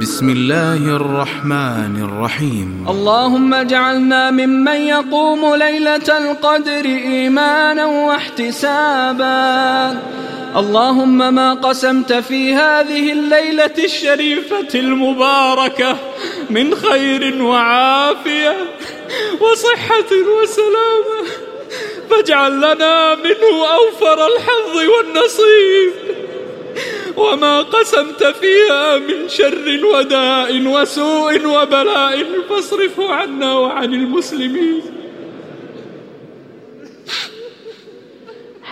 بسم الله الرحمن الرحيم. اللهم اجعلنا ممن يقوم ليلة القدر إيمانا واحتسابا. اللهم ما قسمت في هذه الليلة الشريفة المباركة من خير وعافية وصحة وسلامة. فاجعل لنا منه أوفر الحظ والنصيب. وما قسمت فيها من شر وداء وسوء وبلاء فاصرفه عنا وعن المسلمين.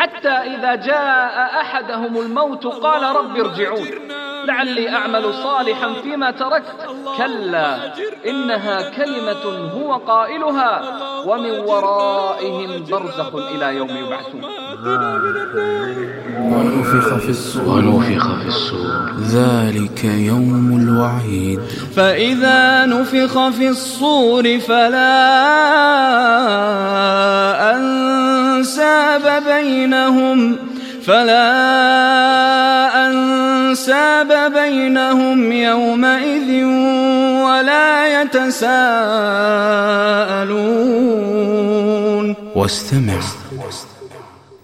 حتى إذا جاء أحدهم الموت قال رب ارجعون. لعلي أعمل صالحا فيما تركت. كلا إنها كلمة هو قائلها ومن ورائهم برزخ إلى يوم يبعثون. ونفخ في الصور. ونفخ في الصور. ذلك يوم الوعيد. فإذا نفخ في الصور فلا أنساب بينهم فلا أنساب بينهم يومئذ ولا يتساءلون. واستمع.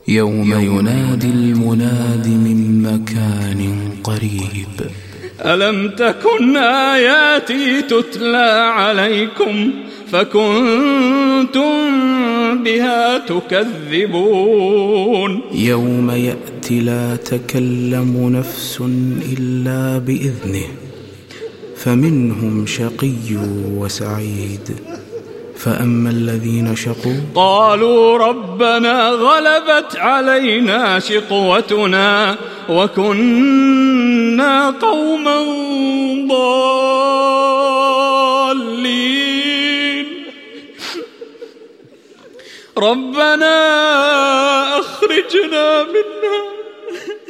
يوم ينادي المناد من مكان قريب. ألم تكن آياتي تتلى عليكم؟ فكنتم بها تكذبون. يوم يأتي لا تكلم نفس إلا بإذنه فمنهم شقي وسعيد. فأما الذين شقوا قالوا ربنا غلبت علينا شقوتنا وكنا قوما ضالين. ربنا أخرجنا منها.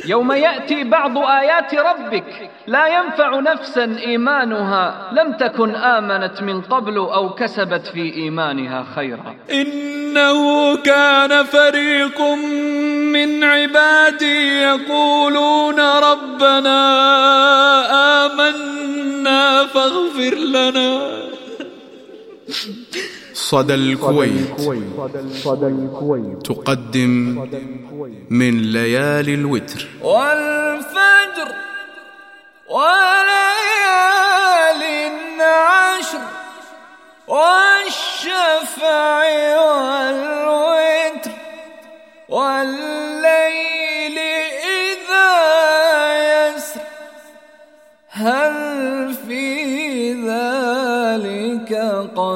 يوم يأتي بعض آيات ربك لا ينفع نفسا إيمانها لم تكن آمنت من قبل أو كسبت في إيمانها خيرا. إنه كان فريق من عبادي يقولون ربنا آمنا فاغفر لنا. صدى الكويت. تقدم من ليالي الوتر. والفجر وليال عشر والشفع والوتر والليل إذا يسر. هل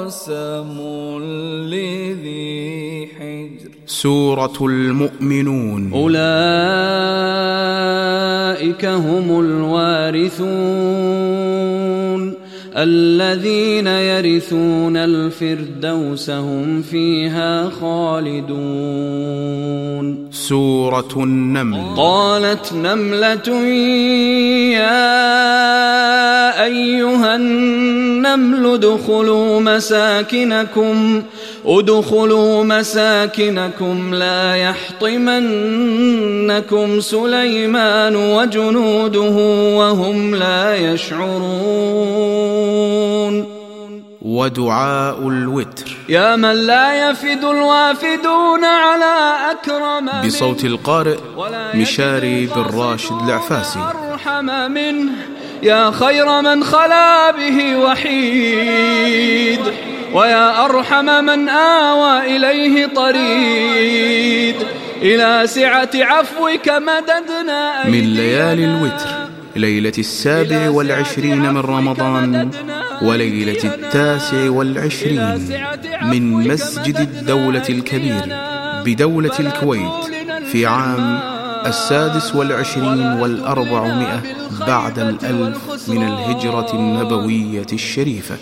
قسم لذي حجر. سورة المؤمنون. أولئك هم الوارثون. الذين يرثون الفردوس هم فيها خالدون. سورة النمل. قالت نملة يا أيها النمل ادخلوا مساكنكم. ادخلوا مساكنكم لا يحطمنكم سليمان وجنوده وهم لا يشعرون. ودعاء الوتر. يا من لا يفد الوافدون على أكرم بصوت القارئ مشاري بن راشد العفاسي أرحم منه. يا خير من خلا به وحيد. ويا أرحم من آوى إليه طريد. إلى سعة عفوك مددنا من ليالي الوتر ليلة السابع والعشرين من رمضان وليلة التاسع والعشرين من مسجد الدولة الكبير بدولة الكويت في عام السادس والعشرين والأربعمائة بعد الألف من الهجرة النبوية الشريفة.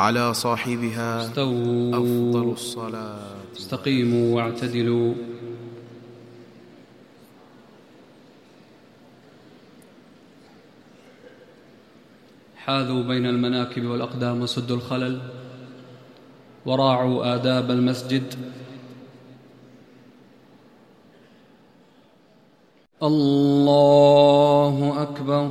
على صاحبها استووا. أفضل الصلاة. استقيموا واعتدلوا. حاذوا بين المناكب والأقدام وسدوا الخلل. وراعوا آداب المسجد. الله أكبر.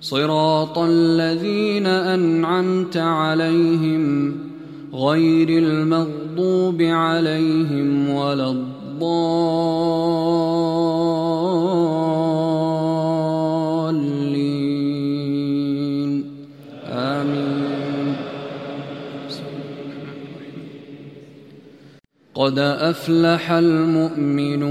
صراط الذين أنعمت عليهم غير المغضوب عليهم ولا الضالين. آمين. قد أفلح المؤمنون.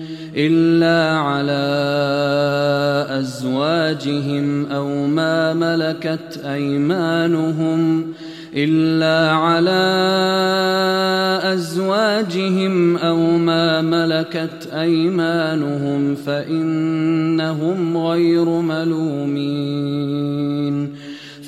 إلا على أزواجهم أو ما ملكت أيمانهم إلا على أزواجهم أو ما ملكت أيمانهم فإنهم غير ملومين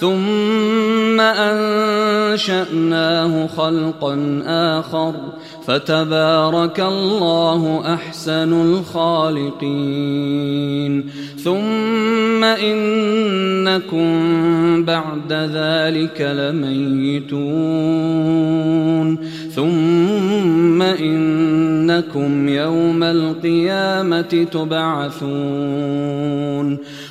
ثم أنشأناه خلقا آخر فتبارك الله أحسن الخالقين. ثم إنكم بعد ذلك لميتون. ثم إنكم يوم القيامة تبعثون.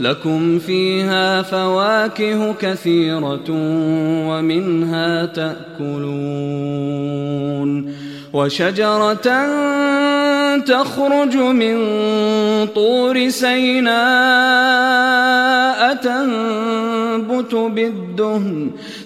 لكم فيها فواكه كثيرة ومنها تأكلون وشجرة تخرج من طور سيناء تنبت بالدهن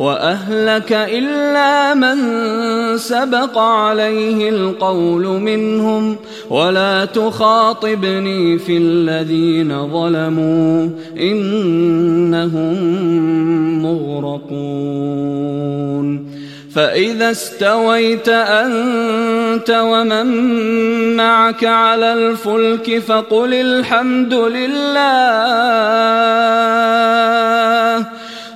وأهلك إلا من سبق عليه القول منهم ولا تخاطبني في الذين ظلموا إنهم مغرقون. فإذا استويت أنت ومن معك على الفلك فقل الحمد لله.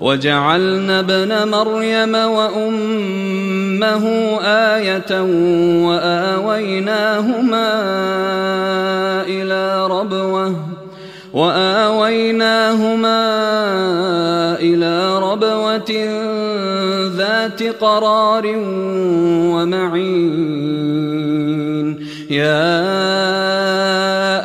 وجعلنا ابن مريم وأمه آية وآويناهما إلى ربوة وآويناهما إلى ربوة ذات قرار ومعين. يا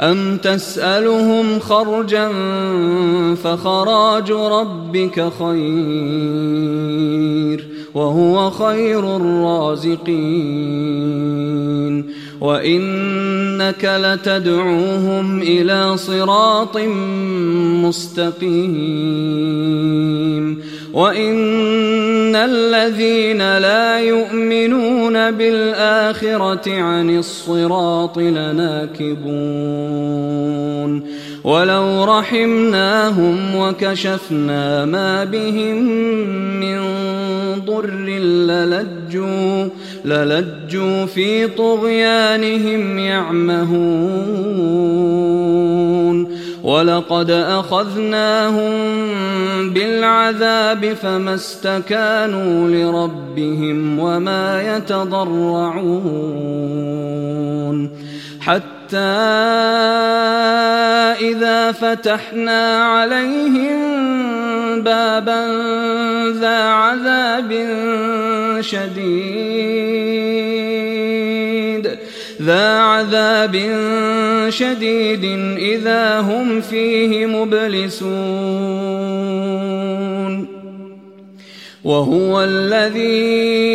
أم تسألهم خرجا فخراج ربك خير وهو خير الرازقين وانك لتدعوهم إلى صراط مستقيم وان الذين لا يؤمنون بالاخره عن الصراط لناكبون ولو رحمناهم وكشفنا ما بهم من ضر للجوا للجوا في طغيانهم يعمهون ولقد أخذناهم بالعذاب فما استكانوا لربهم وما يتضرعون حتى إذا فتحنا عليهم بابا ذا عذاب شديد. ذا عذاب شديد إذا هم فيه مبلسون. وهو الذي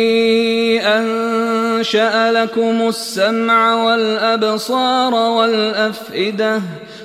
أنشأ لكم السمع والأبصار والأفئدة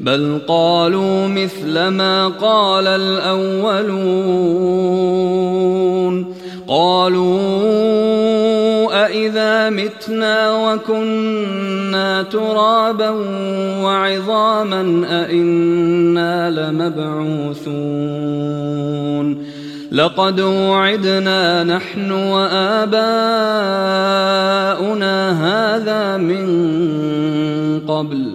بل قالوا مثل ما قال الأولون قالوا أإذا متنا وكنا ترابا وعظاما أإنا لمبعوثون لقد وعدنا نحن وآباؤنا هذا من قبل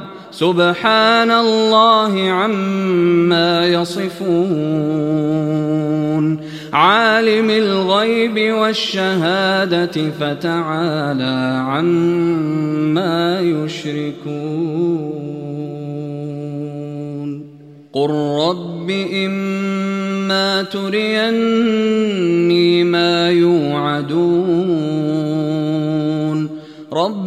سبحان الله عما يصفون. عالم الغيب والشهادة فتعالى عما يشركون. قل رب إما تريني ما يوعدون.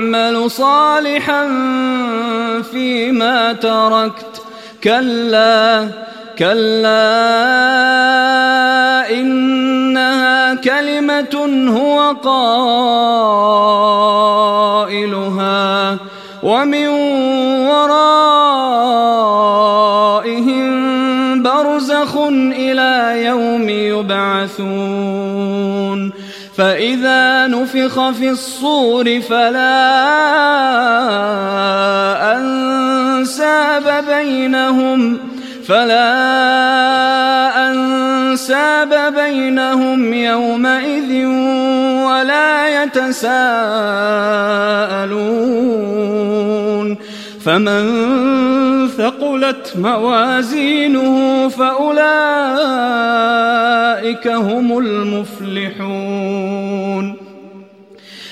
اعمل صالحا فيما تركت. كلا كلا إنها كلمة هو قائلها. ومن ورائهم برزخ إلى يوم يبعثون. فإذا نفخ في الصور فلا أنساب بينهم فلا أنساب بينهم يومئذ ولا يتساءلون. فمن ثقلت موازينه فأولئك هم المفلحون.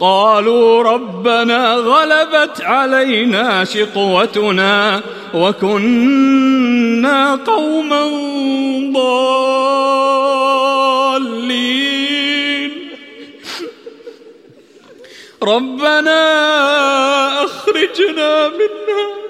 قالوا ربنا غلبت علينا شقوتنا وكنا قوما ضالين. ربنا أخرجنا منها.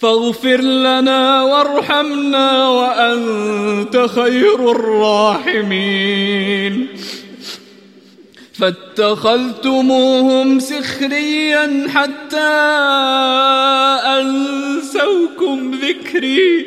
فاغفر لنا وارحمنا وأنت خير الراحمين. فاتخذتموهم سخريا حتى أنسوكم ذكري.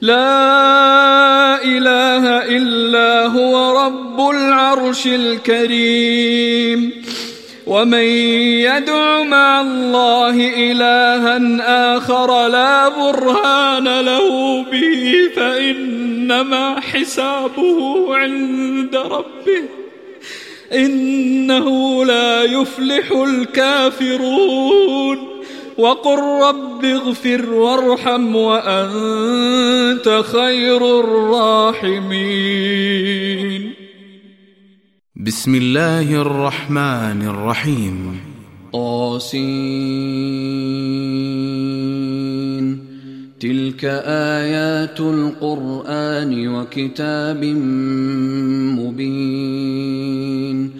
لا إله إلا هو رب العرش الكريم. ومن يدع مع الله إلها آخر لا برهان له به فإنما حسابه عند ربه. إنه لا يفلح الكافرون. وقل رب اغفر وارحم وأنت خير الراحمين. بسم الله الرحمن الرحيم. طاسين. تلك آيات القرآن وكتاب مبين.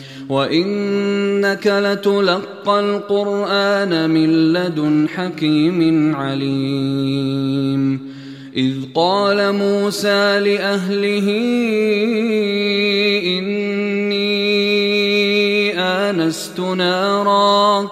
وإنك لتلقى القرآن من لدن حكيم عليم إذ قال موسى لأهله إني آنست نارا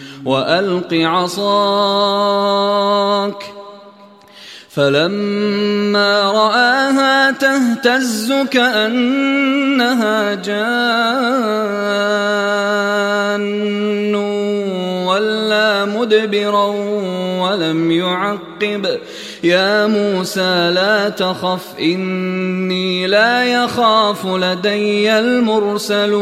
وألق عصاك. فلما رآها تهتز كأنها جان. ولا مدبرا ولم يعقب. يا موسى لا تخف إني لا يخاف لدي المرسلون.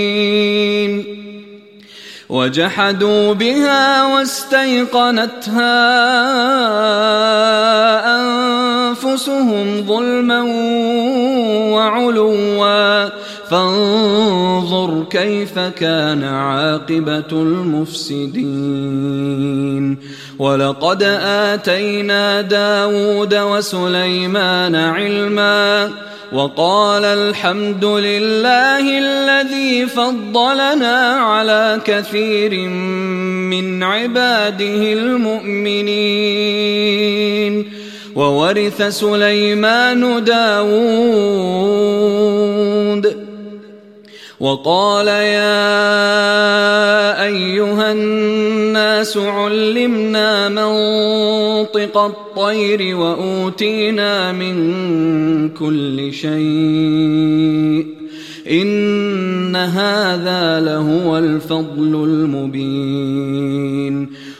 وجحدوا بها واستيقنتها أنفسهم ظلما وعلوا. فانظر كيف كان عاقبة المفسدين. ولقد آتينا داود وسليمان علما وقال الحمد لله الذي فضلنا على كثير من عباده المؤمنين. وورث سليمان داود. وقال يا أيها الناس علمنا منطق الطير وأوتينا من كل شيء إن هذا لهو الفضل المبين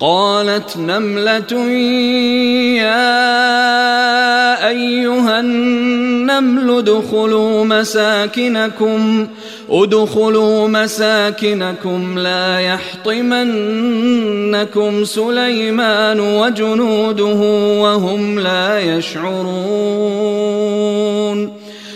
قالت نملة يا أيها النمل ادخلوا مساكنكم ادخلوا مساكنكم لا يحطمنكم سليمان وجنوده وهم لا يشعرون.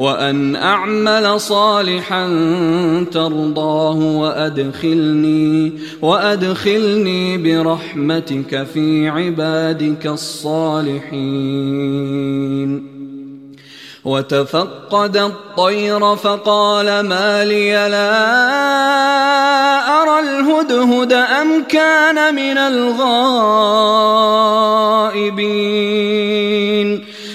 وأن أعمل صالحا ترضاه وأدخلني وأدخلني برحمتك في عبادك الصالحين. وتفقد الطير فقال ما لي لا أرى الهدهد أم كان من الغائبين.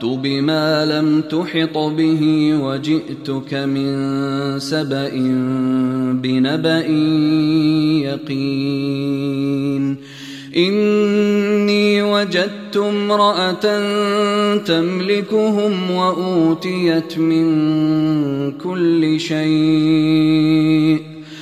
أحطت بما لم تحط به وجئتك من سبأ بنبأ يقين. إني وجدت امرأة تملكهم وأوتيت من كل شيء.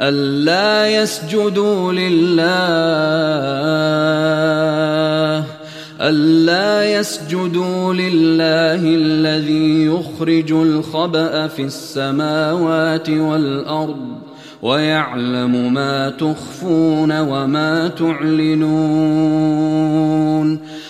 ألا يسجدوا لله ألا يسجدوا لله الذي يخرج الخبأ في السماوات والأرض ويعلم ما تخفون وما تعلنون.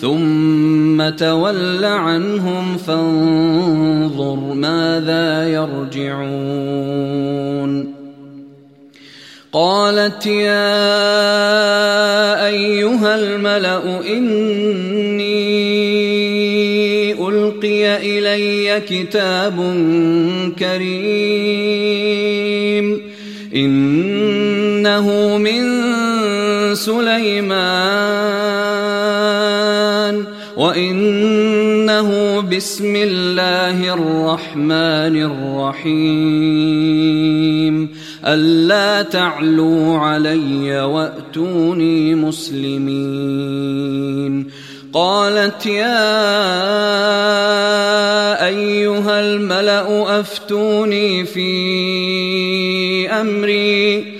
ثم تول عنهم فانظر ماذا يرجعون. قالت يا أيها الملأ إني ألقي إلي كتاب كريم. إنه من سليمان. وإنه بسم الله الرحمن الرحيم ألا تعلوا علي وأتوني مسلمين قالت يا ايها الملا افتوني في امري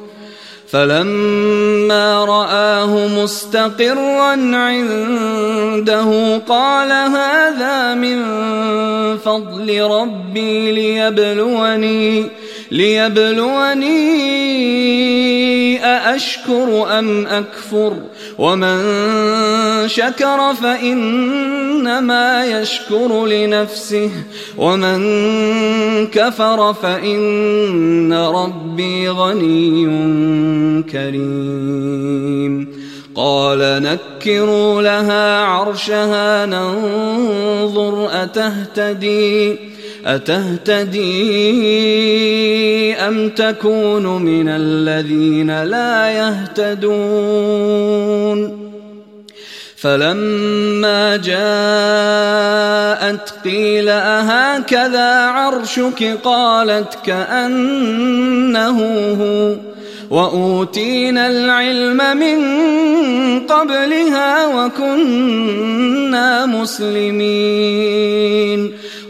فلما رآه مستقرا عنده قال هذا من فضل ربي ليبلوني ليبلوني أأشكر أم أكفر؟ ومن شكر فإنما يشكر لنفسه ومن كفر فإن ربي غني كريم قال نكروا لها عرشها ننظر أتهتدي أتهتدي أم تكون من الذين لا يهتدون؟ فلما جاءت قيل أهكذا عرشك؟ قالت كأنه هو. وأوتينا العلم من قبلها وكنا مسلمين.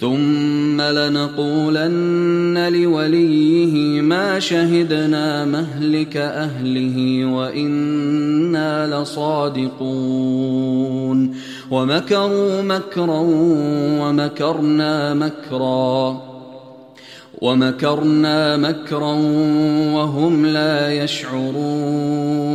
ثم لنقولن لوليه ما شهدنا مهلك أهله وإنا لصادقون. ومكروا مكرا ومكرنا مكرا. ومكرنا مكرا وهم لا يشعرون.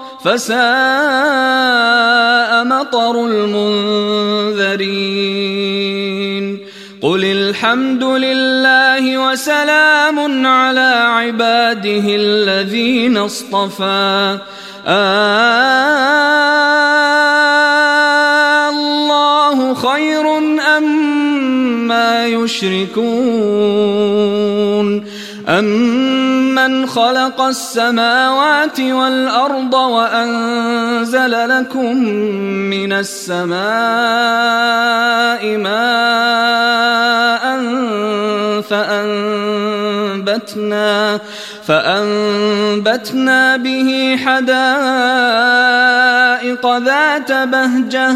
فساء مطر المنذرين. قل الحمد لله وسلام على عباده الذين اصطفى. آه الله خير أم ما يشركون. أمن خلق السماوات والأرض وأنزل لكم من السماء ماء فأنبتنا فأنبتنا به حدائق ذات بهجة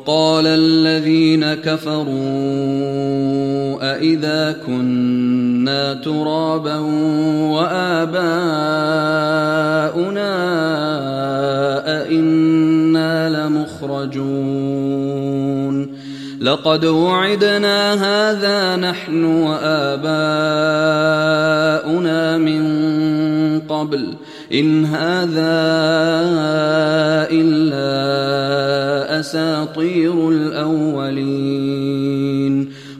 وقال الذين كفروا أإذا كنا ترابا وآباؤنا أئنا لمخرجون لقد وعدنا هذا نحن وآباؤنا من قبل إن هذا إلا أساطير الأولين.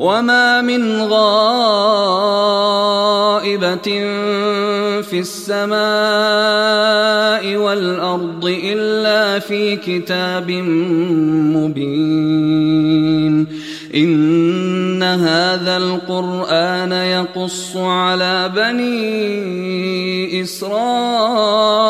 وما من غائبة في السماء والأرض إلا في كتاب مبين إن هذا القرآن يقص على بني إسرائيل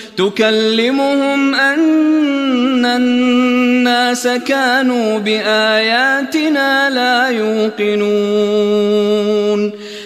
تكلمهم أن الناس كانوا بآياتنا لا يوقنون.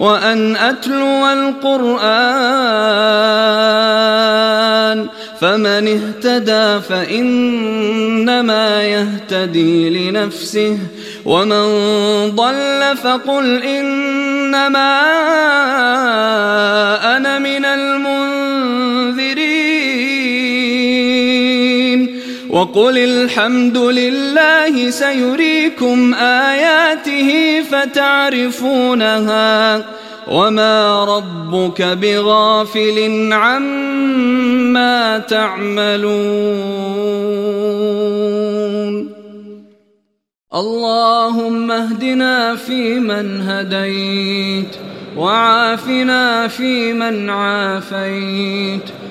وأن أتلو القرآن فمن اهتدى فإنما يهتدي لنفسه ومن ضل فقل إنما أنا من المنذرين وقل الحمد لله سيريكم آياته فتعرفونها وما ربك بغافل عما تعملون. اللهم اهدنا فيمن هديت وعافنا فيمن عافيت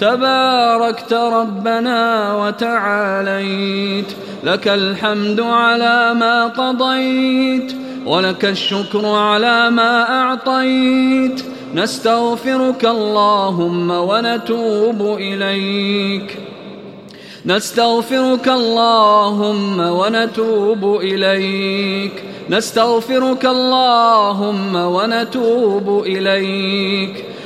تباركت ربنا وتعاليت. لك الحمد على ما قضيت ولك الشكر على ما أعطيت. نستغفرك اللهم ونتوب إليك. نستغفرك اللهم ونتوب إليك. نستغفرك اللهم ونتوب إليك.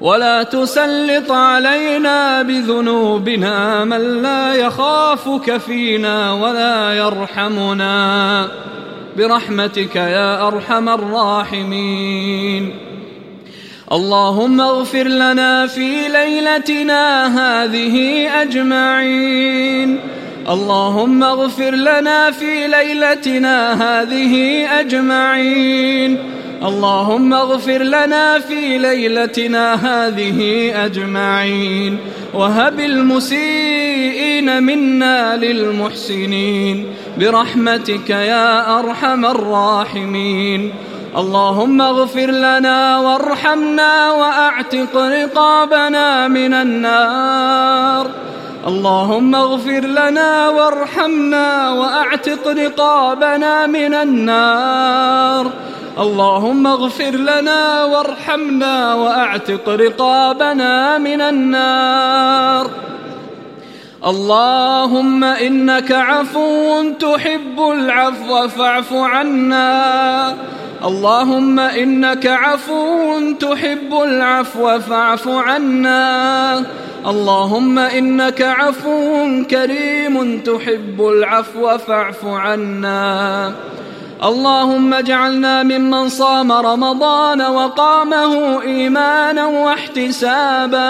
ولا تسلط علينا بذنوبنا من لا يخافك فينا ولا يرحمنا. برحمتك يا أرحم الراحمين. اللهم اغفر لنا في ليلتنا هذه أجمعين. اللهم اغفر لنا في ليلتنا هذه أجمعين. اللهم اغفر لنا في ليلتنا هذه أجمعين. وهب المسيئين منا للمحسنين. برحمتك يا أرحم الراحمين. اللهم اغفر لنا وارحمنا وأعتق رقابنا من النار. اللهم اغفر لنا وارحمنا واعتق رقابنا من النار. اللهم اغفر لنا وارحمنا واعتق رقابنا من النار. اللهم إنك عفو تحب العفو فاعف عنا. اللهم إنك عفو تحب العفو فاعف عنا. اللهم إنك عفو كريم تحب العفو فاعف عنا. اللهم اجعلنا ممن صام رمضان وقامه إيمانا واحتسابا.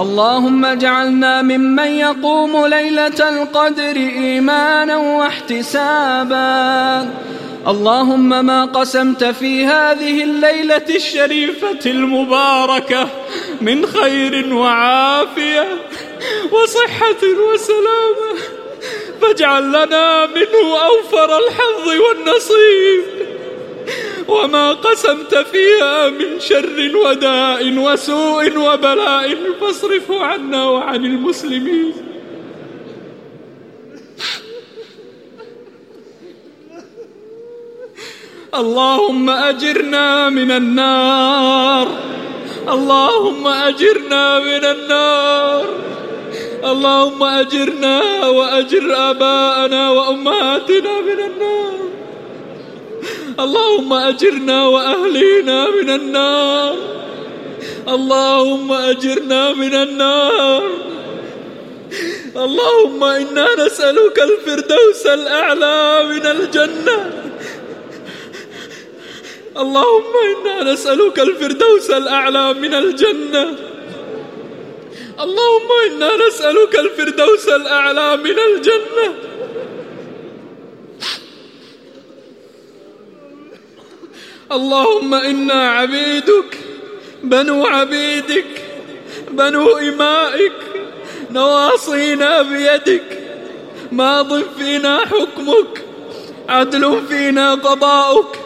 اللهم اجعلنا ممن يقوم ليلة القدر إيمانا واحتسابا. اللهم ما قسمت في هذه الليلة الشريفة المباركة من خير وعافية وصحة وسلامة. فاجعل لنا منه أوفر الحظ والنصيب. وما قسمت فيها من شر وداء وسوء وبلاء فاصرفه عنا وعن المسلمين. اللهم أجرنا من النار. اللهم أجرنا من النار. اللهم أجرنا وأجر آباءنا وأمهاتنا من النار. اللهم أجرنا وأهلينا من النار. اللهم أجرنا من النار. اللهم إنا نسألك الفردوس الأعلى من الجنة. اللهم إنا نسألك الفردوس الأعلى من الجنة. اللهم إنا نسألك الفردوس الأعلى من الجنة. اللهم إنا عبيدك بنو عبيدك بنو إمائك نواصينا بيدك. ماض فينا حكمك عدل فينا قضاؤك.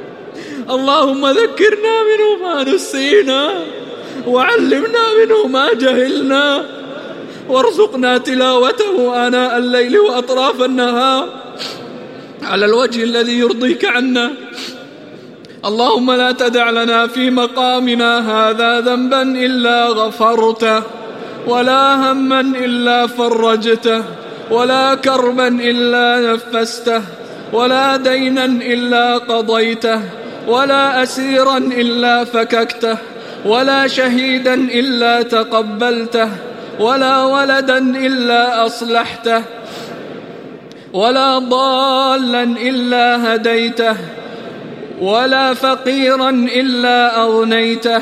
اللهم ذكرنا منه ما نسينا وعلمنا منه ما جهلنا وارزقنا تلاوته آناء الليل وأطراف النهار. على الوجه الذي يرضيك عنا. اللهم لا تدع لنا في مقامنا هذا ذنبا إلا غفرته ولا هما إلا فرجته ولا كربا إلا نفسته ولا دينا إلا قضيته. ولا أسيرا إلا فككته ولا شهيدا إلا تقبلته ولا ولدا إلا أصلحته ولا ضالا إلا هديته ولا فقيرا إلا أغنيته.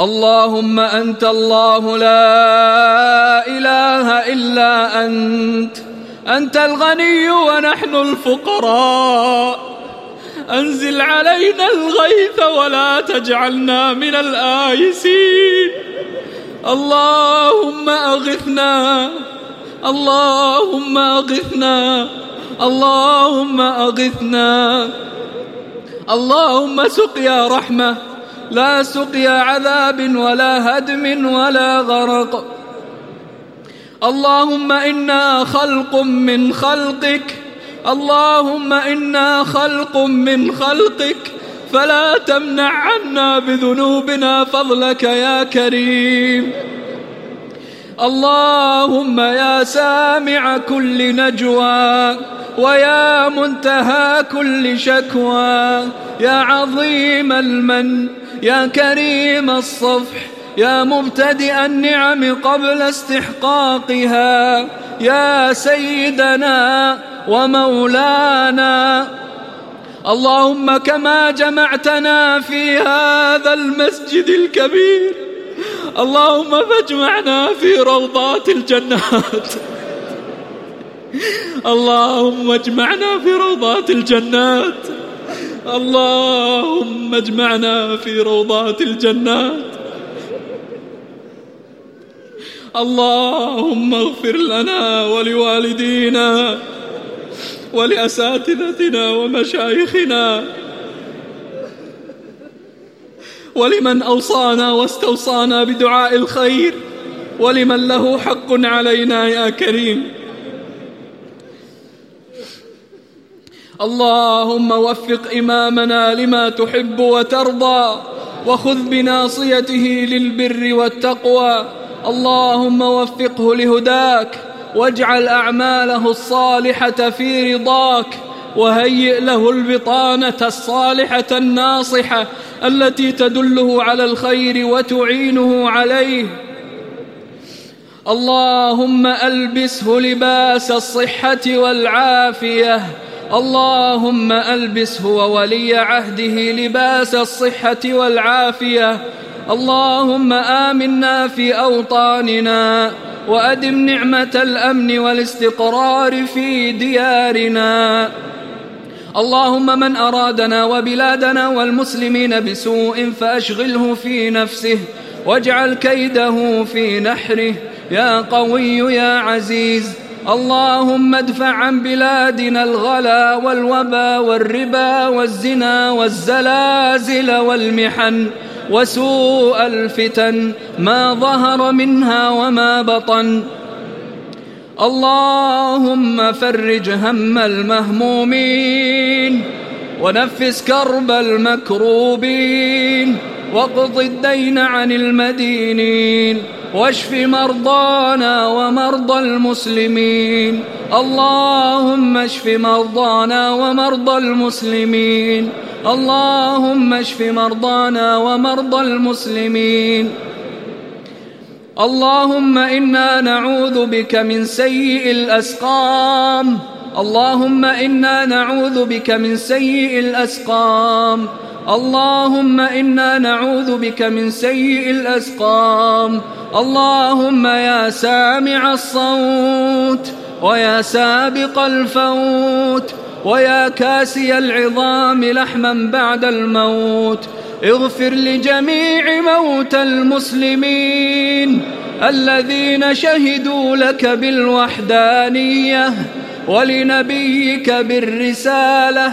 اللهم أنت الله لا إله إلا أنت. أنت الغني ونحن الفقراء. أنزل علينا الغيث ولا تجعلنا من الآيسين. اللهم أغثنا. اللهم أغثنا. اللهم أغثنا. اللهم سقيا رحمة. لا سقيا عذاب ولا هدم ولا غرق. اللهم إنا خلق من خلقك. اللهم إنا خلق من خلقك. فلا تمنع عنا بذنوبنا فضلك يا كريم. اللهم يا سامع كل نجوى ويا منتهى كل شكوى. يا عظيم المن يا كريم الصفح يا مبتدئ النعم قبل استحقاقها يا سيدنا ومولانا. اللهم كما جمعتنا في هذا المسجد الكبير اللهم فاجمعنا في روضات الجنات. اللهم اجمعنا في روضات الجنات. اللهم اجمعنا في روضات الجنات. اللهم اغفر لنا ولوالدينا ولأساتذتنا ومشايخنا ولمن أوصانا واستوصانا بدعاء الخير ولمن له حق علينا يا كريم. اللهم وفق إمامنا لما تحب وترضى وخذ بناصيته للبر والتقوى. اللهم وفقه لهداك واجعل أعماله الصالحة في رضاك وهيئ له البطانة الصالحة الناصحة التي تدله على الخير وتعينه عليه. اللهم ألبسه لباس الصحة والعافية. اللهم ألبسه وولي عهده لباس الصحة والعافية. اللهم آمنا في أوطاننا وأدم نعمة الأمن والاستقرار في ديارنا. اللهم من أرادنا وبلادنا والمسلمين بسوء فأشغله في نفسه. واجعل كيده في نحره. يا قوي يا عزيز. اللهم ادفع عن بلادنا الغلا والوبا والربا والزنا والزلازل والمحن وسوء الفتن ما ظهر منها وما بطن. اللهم فرج هم المهمومين ونفس كرب المكروبين واقض الدين عن المدينين. واشف مرضانا ومرضى المسلمين. اللهم اشف مرضانا ومرضى المسلمين. اللهم اشف مرضانا ومرضى المسلمين. اللهم إنا نعوذ بك من سيء الأسقام. اللهم إنا نعوذ بك من سيء الأسقام. اللهم إنا نعوذ بك من سيء الأسقام. اللهم يا سامع الصوت ويا سابق الفوت ويا كاسي العظام لحما بعد الموت. اغفر لجميع موتى المسلمين الذين شهدوا لك بالوحدانية ولنبيك بالرسالة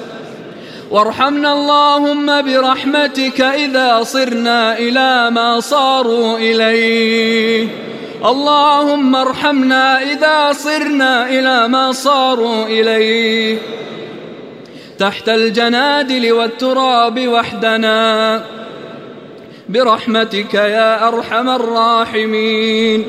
وارحمنا اللهم برحمتك إذا صرنا إلى ما صاروا إليه. اللهم ارحمنا إذا صرنا إلى ما صاروا إليه. تحت الجنادل والتراب وحدنا. برحمتك يا أرحم الراحمين.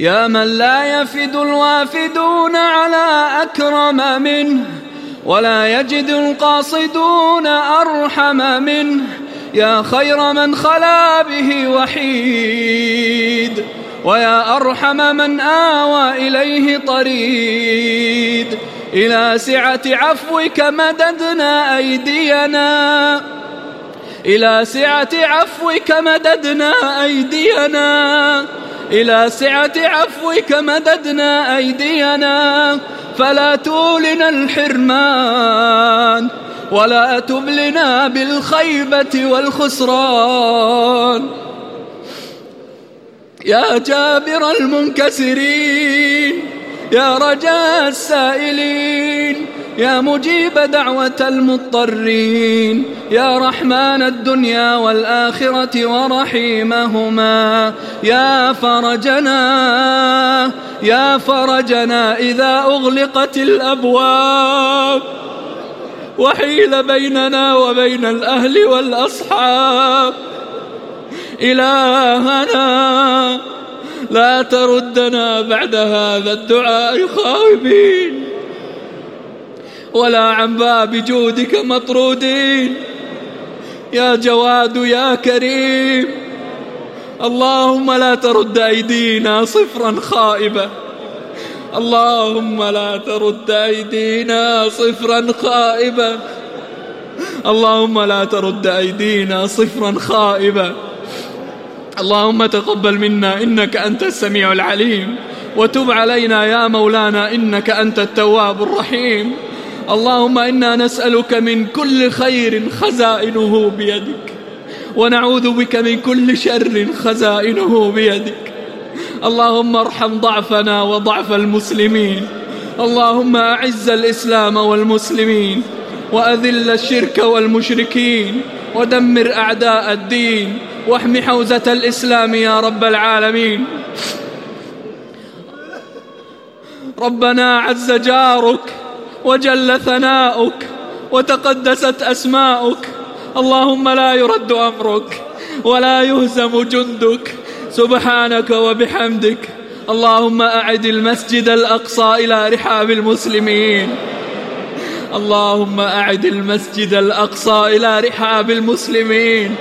يا من لا يفد الوافدون على أكرم منه. ولا يجد القاصدون أرحم منه. يا خير من خلا به وحيد ويا أرحم من آوى إليه طريد. إلى سعة عفوك مددنا أيدينا. إلى سعة عفوك مددنا أيدينا. إلى سعة عفوك مددنا أيدينا. فلا تولنا الحرمان ولا تبلنا بالخيبة والخسران. يا جابر المنكسرين يا رجاء السائلين يا مجيب دعوة المضطرين يا رحمن الدنيا والآخرة ورحيمهما يا فرجنا يا فرجنا إذا أغلقت الأبواب وحيل بيننا وبين الأهل والأصحاب. إلهنا لا تردنا بعد هذا الدعاء خائبين. ولا عن باب جودك مطرودين. يا جواد يا كريم اللهم لا ترد أيدينا صفرا خائبة. اللهم لا ترد أيدينا صفرا خائبة. اللهم لا ترد أيدينا صفرا خائبة. اللهم تقبل منا إنك أنت السميع العليم. وتب علينا يا مولانا إنك أنت التواب الرحيم. اللهم إنا نسألك من كل خير خزائنه بيدك ونعوذ بك من كل شر خزائنه بيدك. اللهم ارحم ضعفنا وضعف المسلمين اللهم أعز الإسلام والمسلمين وأذل الشرك والمشركين ودمر أعداء الدين واحم حوزة الإسلام يا رب العالمين. ربنا عز جارك وجل ثناؤك وتقدست أسماؤك. اللهم لا يرد أمرك ولا يهزم جندك. سبحانك وبحمدك. اللهم أعد المسجد الأقصى إلى رحاب المسلمين. اللهم أعد المسجد الأقصى إلى رحاب المسلمين.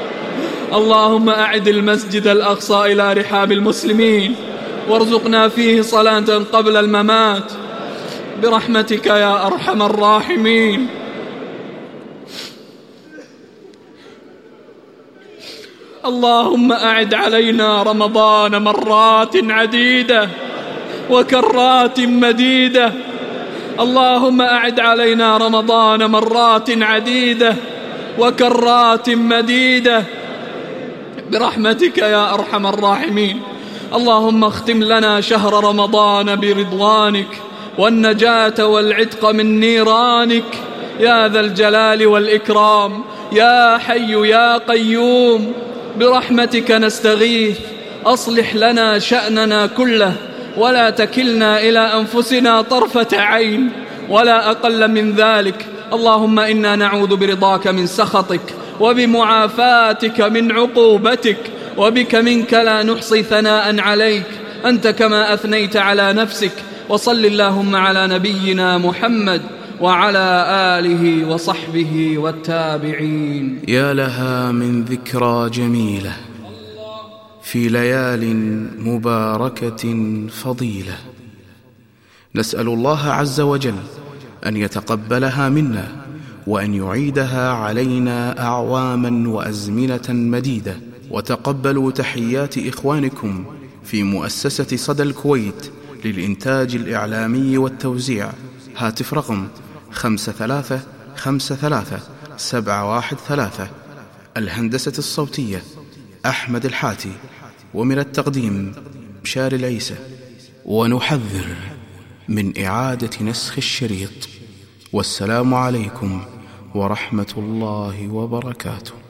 اللهم أعد المسجد الأقصى إلى رحاب المسلمين. وارزقنا فيه صلاة قبل الممات. برحمتك يا أرحم الراحمين. اللهم أعد علينا رمضان مرات عديدة وكرات مديدة. اللهم أعد علينا رمضان مرات عديدة وكرات مديدة. برحمتك يا أرحم الراحمين. اللهم اختم لنا شهر رمضان برضوانك. والنجاة والعتق من نيرانك يا ذا الجلال والإكرام يا حي يا قيوم برحمتك نستغيث أصلح لنا شأننا كله ولا تكلنا إلى أنفسنا طرفة عين ولا أقل من ذلك اللهم إنا نعوذ برضاك من سخطك وبمعافاتك من عقوبتك وبك منك لا نحصي ثناء عليك أنت كما أثنيت على نفسك وصل اللهم على نبينا محمد وعلى آله وصحبه والتابعين. يا لها من ذكرى جميلة في ليال مباركة فضيلة. نسأل الله عز وجل أن يتقبلها منا وأن يعيدها علينا أعواما وأزمنة مديدة. وتقبلوا تحيات إخوانكم في مؤسسة صدى الكويت للإنتاج الإعلامي والتوزيع. هاتف رقم خمسة ثلاثة خمسة ثلاثة سبعة واحد ثلاثة. الهندسة الصوتية أحمد الحاتي. ومن التقديم بشار العيسى. ونحذر من إعادة نسخ الشريط. والسلام عليكم ورحمة الله وبركاته.